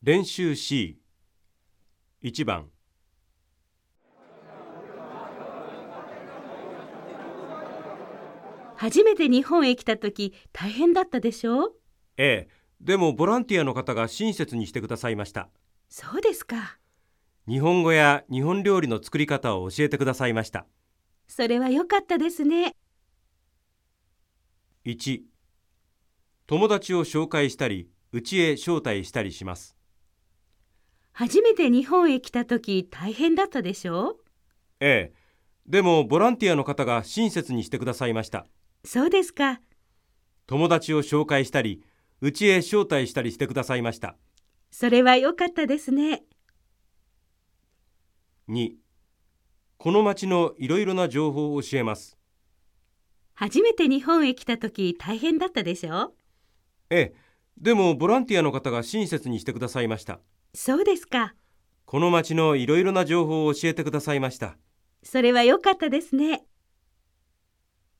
練習 C1 番。初めて日本へ来た時大変だったでしょ？うええ。でもボランティアの方が親切にしてくださいました。そうですか。日本語や日本料理の作り方を教えてくださいました。それは良かったですね。1友達を紹介したり家へ招待したりします初めて日本へ来た時大変だったでしょ？うええ。でもボランティアの方が親切にしてくださいました。そうですか。友達を紹介したり家へ招待したりしてくださいました。それは良かったですね。2この町のいろいろな情報を教えます。初めて日本へ来た時大変だったでしょ？うええ。でもボランティアの方が親切にしてくださいましたそうですか。この町のいろいろな情報を教えてくださいました。それは良かったですね